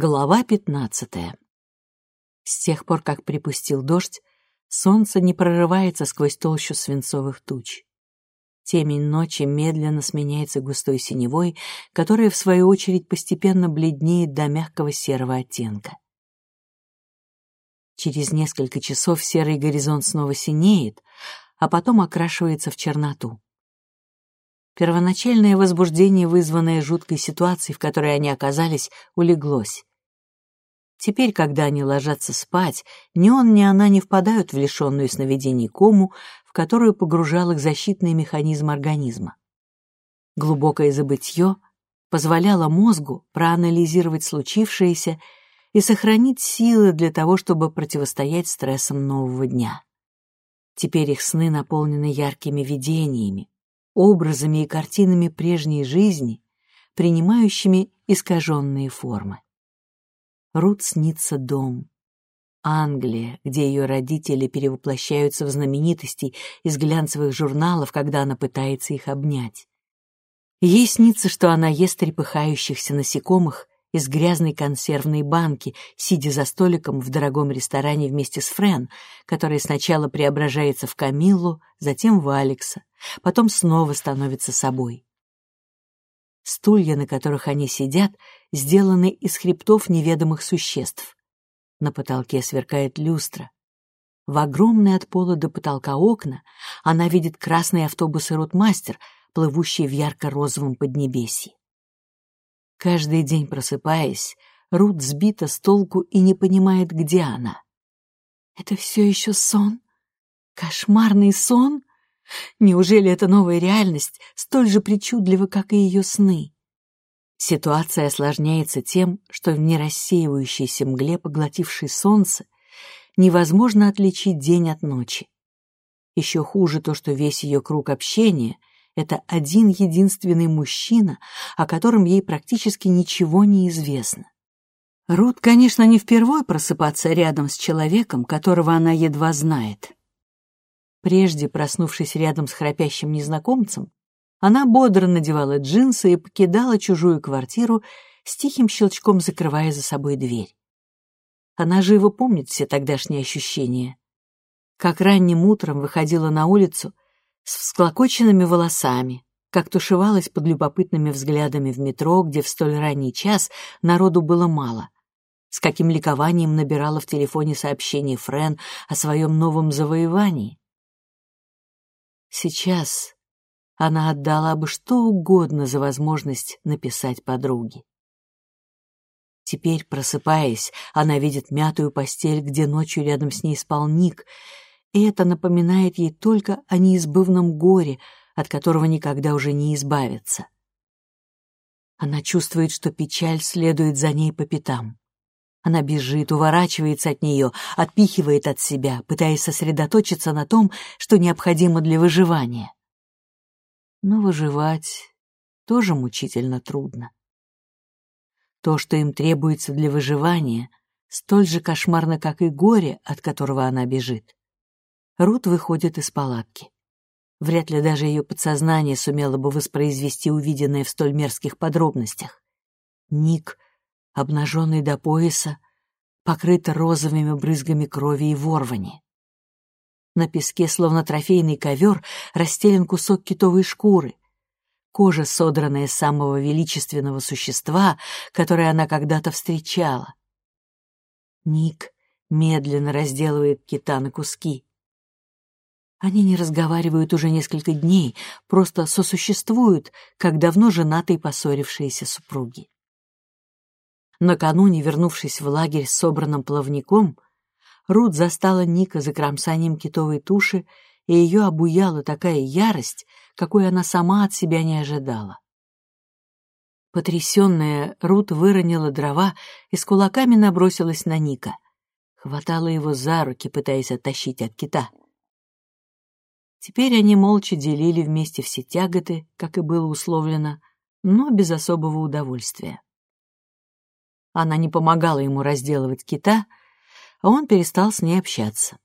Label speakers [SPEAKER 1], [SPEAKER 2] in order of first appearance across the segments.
[SPEAKER 1] Глава пятнадцатая. С тех пор, как припустил дождь, солнце не прорывается сквозь толщу свинцовых туч. Темень ночи медленно сменяется густой синевой, которая, в свою очередь, постепенно бледнеет до мягкого серого оттенка. Через несколько часов серый горизонт снова синеет, а потом окрашивается в черноту. Первоначальное возбуждение, вызванное жуткой ситуацией, в которой они оказались, улеглось. Теперь, когда они ложатся спать, ни он, ни она не впадают в лишенную сновидений кому, в которую погружал их защитный механизм организма. Глубокое забытье позволяло мозгу проанализировать случившееся и сохранить силы для того, чтобы противостоять стрессам нового дня. Теперь их сны наполнены яркими видениями, образами и картинами прежней жизни, принимающими искаженные формы. Рут снится дом. Англия, где ее родители перевоплощаются в знаменитостей из глянцевых журналов, когда она пытается их обнять. Ей снится, что она ест трепыхающихся насекомых из грязной консервной банки, сидя за столиком в дорогом ресторане вместе с Френ, которая сначала преображается в Камиллу, затем в Алекса, потом снова становится собой. Стулья, на которых они сидят, сделаны из хребтов неведомых существ. На потолке сверкает люстра. В огромные от пола до потолка окна она видит красный автобус и ротмастер, плывущий в ярко-розовом поднебесье. Каждый день просыпаясь, Рут сбита с толку и не понимает, где она. Это все еще сон? Кошмарный сон? Неужели это новая реальность столь же причудлива, как и ее сны? Ситуация осложняется тем, что в нерассеивающейся мгле, поглотившей солнце, невозможно отличить день от ночи. Еще хуже то, что весь ее круг общения это один единственный мужчина, о котором ей практически ничего не известно. Рут, конечно, не впервой просыпаться рядом с человеком, которого она едва знает. Прежде, проснувшись рядом с храпящим незнакомцем, она бодро надевала джинсы и покидала чужую квартиру, с тихим щелчком закрывая за собой дверь. Она живо помнит все тогдашние ощущения. Как ранним утром выходила на улицу — с всклокоченными волосами, как тушевалась под любопытными взглядами в метро, где в столь ранний час народу было мало, с каким ликованием набирала в телефоне сообщение Френ о своем новом завоевании. Сейчас она отдала бы что угодно за возможность написать подруге. Теперь, просыпаясь, она видит мятую постель, где ночью рядом с ней спал Ник, и это напоминает ей только о неизбывном горе, от которого никогда уже не избавиться. Она чувствует, что печаль следует за ней по пятам. Она бежит, уворачивается от нее, отпихивает от себя, пытаясь сосредоточиться на том, что необходимо для выживания. Но выживать тоже мучительно трудно. То, что им требуется для выживания, столь же кошмарно, как и горе, от которого она бежит. Рут выходит из палатки. Вряд ли даже ее подсознание сумело бы воспроизвести увиденное в столь мерзких подробностях. Ник, обнаженный до пояса, покрыт розовыми брызгами крови и ворвани. На песке, словно трофейный ковер, расстелен кусок китовой шкуры. Кожа, содранная с самого величественного существа, которое она когда-то встречала. Ник медленно разделывает кита на куски. Они не разговаривают уже несколько дней, просто сосуществуют, как давно женатые поссорившиеся супруги. Накануне, вернувшись в лагерь с собранным плавником, Рут застала Ника за кромсанием китовой туши, и ее обуяла такая ярость, какой она сама от себя не ожидала. Потрясенная, Рут выронила дрова и с кулаками набросилась на Ника. Хватала его за руки, пытаясь оттащить от кита. Теперь они молча делили вместе все тяготы, как и было условлено, но без особого удовольствия. Она не помогала ему разделывать кита, а он перестал с ней общаться.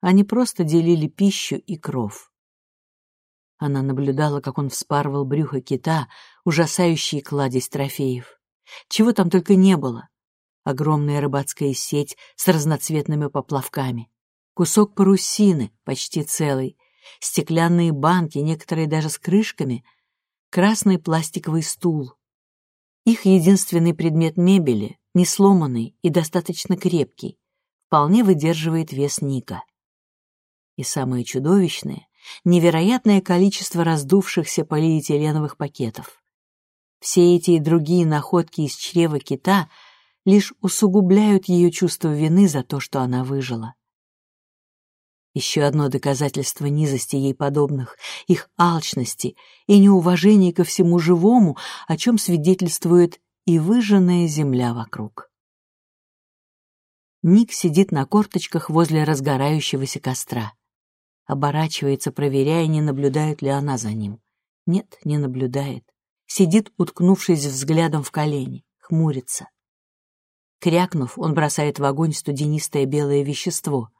[SPEAKER 1] Они просто делили пищу и кров. Она наблюдала, как он вспарывал брюхо кита, ужасающие кладезь трофеев. Чего там только не было. огромная рыбацкая сеть с разноцветными поплавками, кусок парусины, почти целый, стеклянные банки, некоторые даже с крышками, красный пластиковый стул. Их единственный предмет мебели, не сломанный и достаточно крепкий, вполне выдерживает вес Ника. И самое чудовищное — невероятное количество раздувшихся полиэтиленовых пакетов. Все эти и другие находки из чрева кита лишь усугубляют ее чувство вины за то, что она выжила. Еще одно доказательство низости ей подобных, их алчности и неуважения ко всему живому, о чем свидетельствует и выжженная земля вокруг. Ник сидит на корточках возле разгорающегося костра. Оборачивается, проверяя, не наблюдает ли она за ним. Нет, не наблюдает сидит, уткнувшись взглядом в колени, хмурится. Крякнув, он бросает в огонь студенистое белое вещество.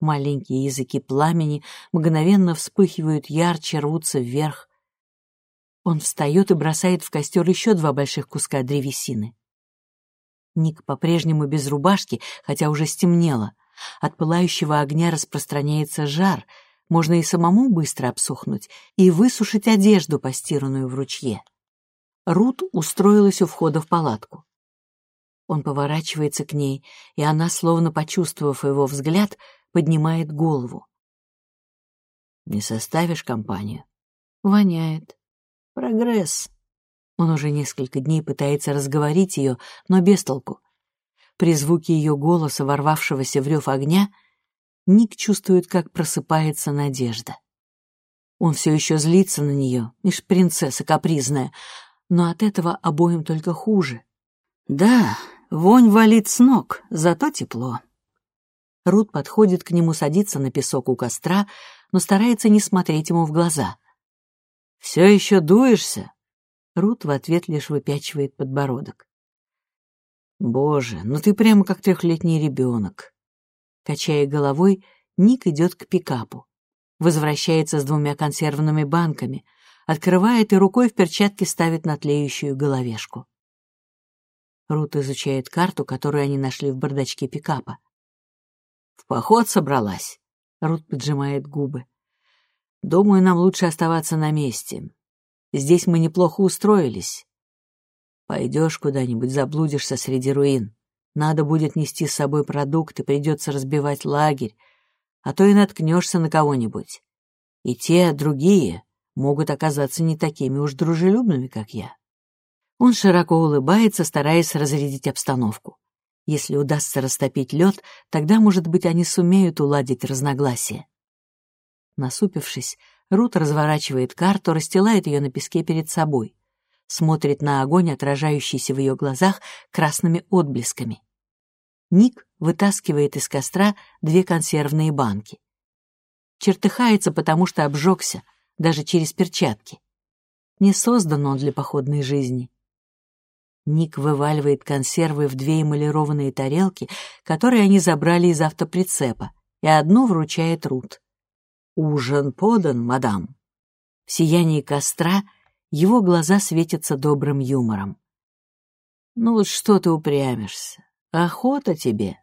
[SPEAKER 1] Маленькие языки пламени мгновенно вспыхивают ярче, рвутся вверх. Он встает и бросает в костер еще два больших куска древесины. Ник по-прежнему без рубашки, хотя уже стемнело. От пылающего огня распространяется жар — можно и самому быстро обсохнуть и высушить одежду, постиранную в ручье. Рут устроилась у входа в палатку. Он поворачивается к ней, и она, словно почувствовав его взгляд, поднимает голову. «Не составишь компанию?» «Воняет. Прогресс». Он уже несколько дней пытается разговорить ее, но без толку. При звуке ее голоса, ворвавшегося в рев огня, Ник чувствует, как просыпается надежда. Он все еще злится на нее, лишь принцесса капризная, но от этого обоим только хуже. Да, вонь валит с ног, зато тепло. Рут подходит к нему, садится на песок у костра, но старается не смотреть ему в глаза. «Все еще дуешься?» Рут в ответ лишь выпячивает подбородок. «Боже, ну ты прямо как трехлетний ребенок. Качая головой, Ник идет к пикапу. Возвращается с двумя консервными банками, открывает и рукой в перчатке ставит на тлеющую головешку. Рут изучает карту, которую они нашли в бардачке пикапа. «В поход собралась?» Рут поджимает губы. «Думаю, нам лучше оставаться на месте. Здесь мы неплохо устроились. Пойдешь куда-нибудь, заблудишься среди руин. Надо будет нести с собой продукты, придется разбивать лагерь, а то и наткнешься на кого-нибудь. И те, другие, могут оказаться не такими уж дружелюбными, как я. Он широко улыбается, стараясь разрядить обстановку. Если удастся растопить лед, тогда, может быть, они сумеют уладить разногласия. Насупившись, Рут разворачивает карту, расстилает ее на песке перед собой смотрит на огонь, отражающийся в ее глазах красными отблесками. Ник вытаскивает из костра две консервные банки. Чертыхается, потому что обжегся, даже через перчатки. Не создан он для походной жизни. Ник вываливает консервы в две эмалированные тарелки, которые они забрали из автоприцепа, и одну вручает Рут. «Ужин подан, мадам». В сиянии костра его глаза светятся добрым юмором. «Ну вот что ты упрямишься? Охота тебе!»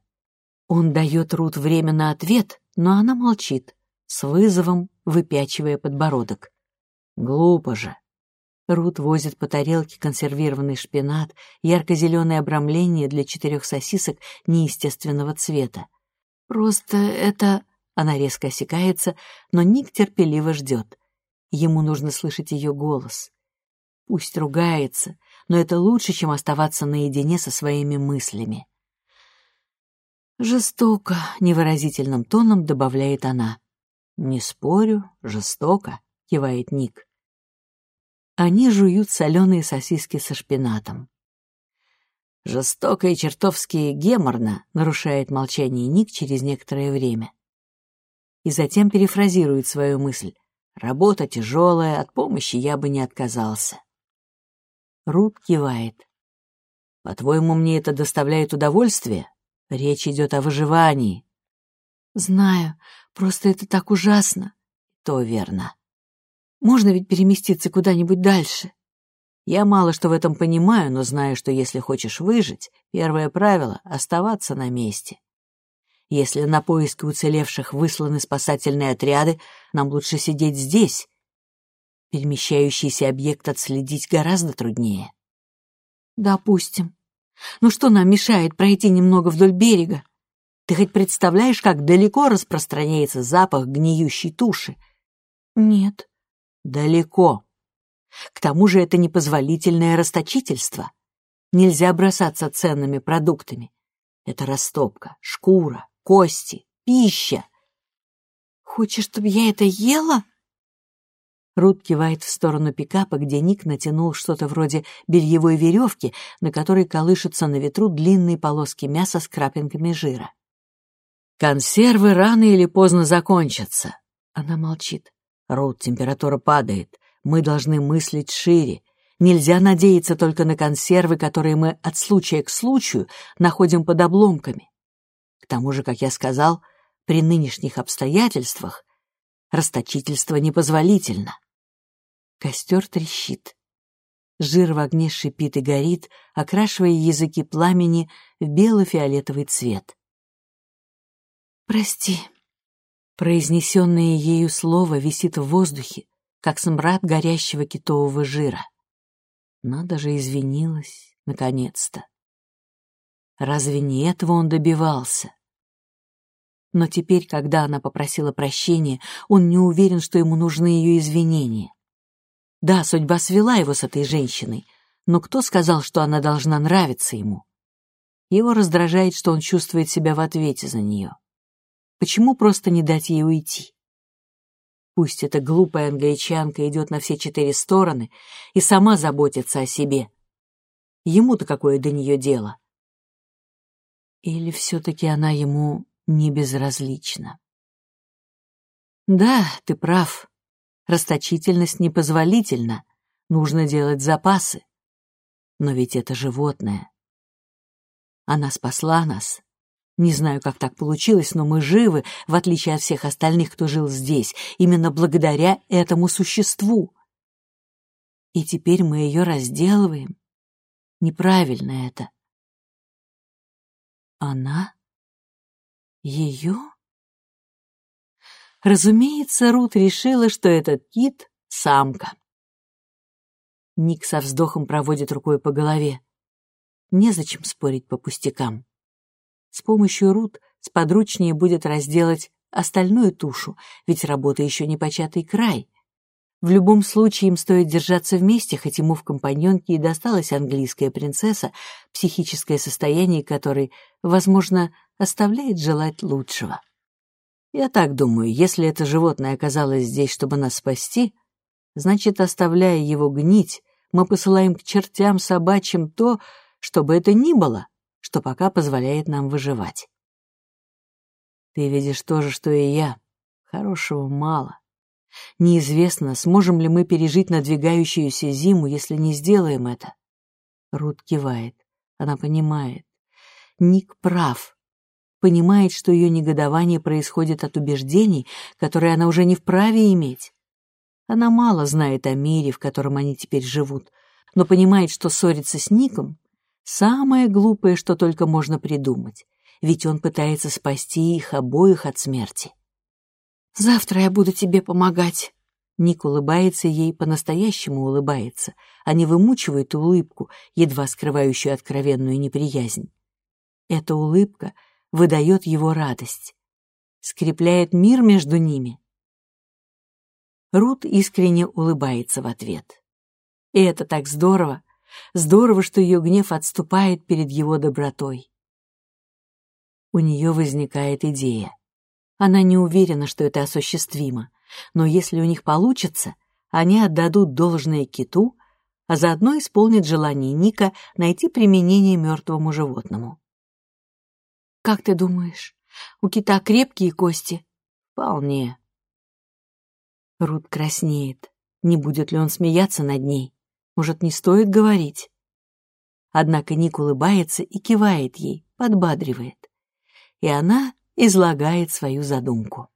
[SPEAKER 1] Он дает Рут время на ответ, но она молчит, с вызовом выпячивая подбородок. «Глупо же!» Рут возит по тарелке консервированный шпинат, ярко-зеленое обрамление для четырех сосисок неестественного цвета. «Просто это...» Она резко осекается, но Ник терпеливо ждет. Ему нужно слышать ее голос. Пусть ругается, но это лучше, чем оставаться наедине со своими мыслями. «Жестоко», — невыразительным тоном добавляет она. «Не спорю, жестоко», — кивает Ник. Они жуют соленые сосиски со шпинатом. «Жестоко и чертовски геморно», — нарушает молчание Ник через некоторое время. И затем перефразирует свою мысль. «Работа тяжелая, от помощи я бы не отказался». Рут кивает. «По-твоему, мне это доставляет удовольствие? Речь идет о выживании». «Знаю, просто это так ужасно». «То верно». «Можно ведь переместиться куда-нибудь дальше?» Я мало что в этом понимаю, но знаю, что если хочешь выжить, первое правило — оставаться на месте. Если на поиски уцелевших высланы спасательные отряды, нам лучше сидеть здесь. Перемещающийся объект отследить гораздо труднее.
[SPEAKER 2] Допустим. Ну что нам мешает пройти немного вдоль берега?
[SPEAKER 1] Ты хоть представляешь, как далеко распространяется запах гниющей туши?
[SPEAKER 2] Нет.
[SPEAKER 1] Далеко. К тому же это непозволительное расточительство. Нельзя бросаться ценными продуктами. Это растопка, шкура, кости, пища.
[SPEAKER 2] Хочешь, чтобы я это ела?
[SPEAKER 1] Рут кивает в сторону пикапа, где Ник натянул что-то вроде бельевой веревки, на которой колышутся на ветру длинные полоски мяса с крапинками жира. «Консервы рано или поздно закончатся». Она молчит. Рут, температура падает. Мы должны мыслить шире. Нельзя надеяться только на консервы, которые мы от случая к случаю находим под обломками. К тому же, как я сказал, при нынешних обстоятельствах расточительство непозволительно. Костер трещит. Жир в огне шипит и горит, окрашивая языки пламени в бело-фиолетовый цвет.
[SPEAKER 2] «Прости»,
[SPEAKER 1] Произнесенное ею слово висит в воздухе, как смрад горящего китового жира. Надо же извинилась, наконец-то. Разве не этого он добивался? Но теперь, когда она попросила прощения, он не уверен, что ему нужны ее извинения. Да, судьба свела его с этой женщиной, но кто сказал, что она должна нравиться ему? Его раздражает, что он чувствует себя в ответе за нее. Почему просто не дать ей уйти? Пусть эта глупая англичанка идет на все четыре стороны и сама заботится о себе. Ему-то какое до нее дело? Или все-таки она ему не безразлична? Да, ты прав. Расточительность непозволительна. Нужно делать запасы. Но ведь это животное. Она спасла нас, не знаю, как так получилось, но мы живы, в отличие от всех остальных, кто жил здесь, именно благодаря этому существу. И теперь мы ее разделываем. Неправильно это. Она? Ее? Разумеется, Рут решила, что этот кит — самка. Ник со вздохом проводит рукой по голове. Незачем спорить по пустякам. С помощью Рут сподручнее будет разделать остальную тушу, ведь работа еще не початый край. В любом случае им стоит держаться вместе, хоть ему в компаньонке и досталась английская принцесса, психическое состояние которой, возможно, оставляет желать лучшего. Я так думаю, если это животное оказалось здесь, чтобы нас спасти, значит, оставляя его гнить, мы посылаем к чертям собачьим то, что бы это ни было, что пока позволяет нам выживать. Ты видишь то же, что и я. Хорошего мало. Неизвестно, сможем ли мы пережить надвигающуюся зиму, если не сделаем это. Рут кивает. Она понимает. Ник прав. Понимает, что ее негодование происходит от убеждений, которые она уже не вправе иметь. Она мало знает о мире, в котором они теперь живут, но понимает, что ссориться с Ником Самое глупое, что только можно придумать, ведь он пытается спасти их обоих от смерти.
[SPEAKER 2] «Завтра я буду тебе помогать».
[SPEAKER 1] Ник улыбается ей, по-настоящему улыбается, а не вымучивает улыбку, едва скрывающую откровенную неприязнь. Эта улыбка выдает его радость, скрепляет мир между ними. Рут искренне улыбается в ответ. И это так здорово, Здорово, что ее гнев отступает перед его добротой. У нее возникает идея. Она не уверена, что это осуществимо, но если у них получится, они отдадут должное киту, а заодно исполнят желание Ника найти применение мертвому животному.
[SPEAKER 2] «Как ты думаешь, у кита крепкие кости?»
[SPEAKER 1] «Вполне». Рут краснеет. Не будет ли он смеяться над ней? Может, не стоит говорить? Однако Ник улыбается и кивает ей, подбадривает. И она излагает свою задумку.